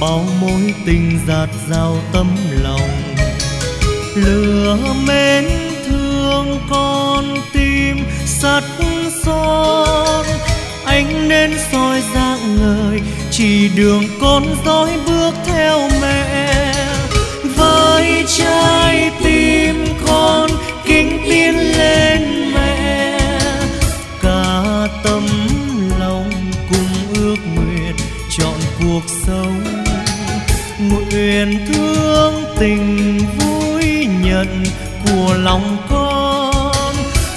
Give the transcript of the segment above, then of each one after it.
bao mối tình giạt rào tâm lòng. Lửa mến thương con tim sắt son, anh nên soi dạng người, chỉ đường con dõi bước theo mẹ. Với trái tim con kính tiến lên mẹ, cả tâm nguyện thương tình vui nhận của lòng con.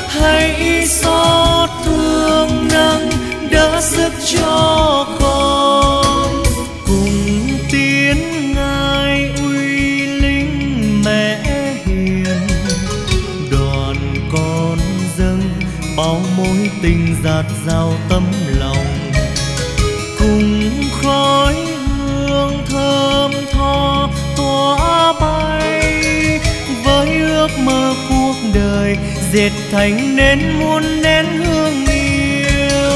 Hãy xót thương nâng đỡ sức cho con. Cùng tiến ngài uy linh mẹ hiền. Đoàn con dâng bao mối tình giạt dào tâm lòng. Người, dệt thành nên muôn nén hương yêu.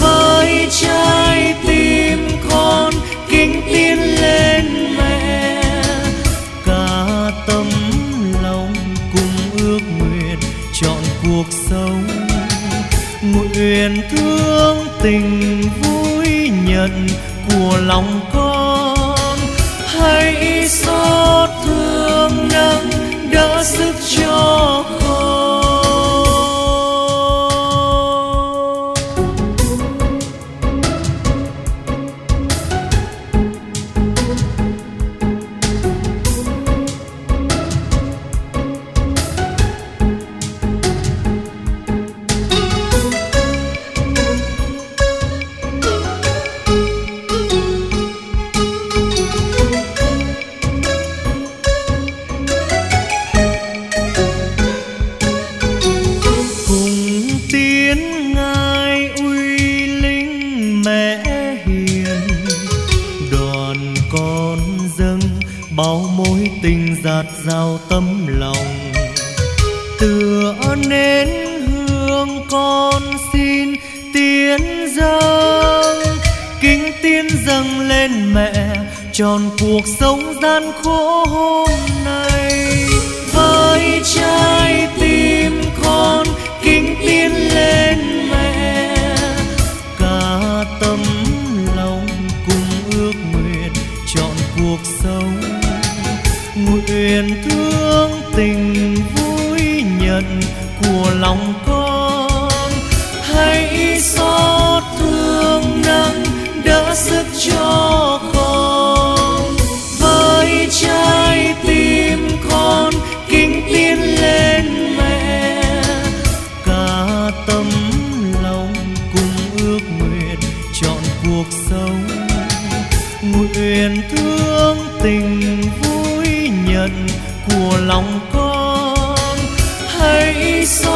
Với trái tim con kính tiến lên mẹ, cả tâm lòng cùng ước nguyện chọn cuộc sống. Nguyện thương tình vui nhận của lòng con. Bao mối tình giạt rào tâm lòng. Tựa nến hương con xin tiến dâng, kính tiến dâng lên mẹ tròn cuộc sống gian khổ hôm nay. Với trái tim nguyện thương tình vui nhận của lòng con. Hãy xót thương nâng đỡ sức cho con. Với trái tim con kính tiến lên mẹ. Cả tâm lòng cùng ước nguyện chọn cuộc sống. Nguyện thương tình vui thiện của lòng con. Hãy so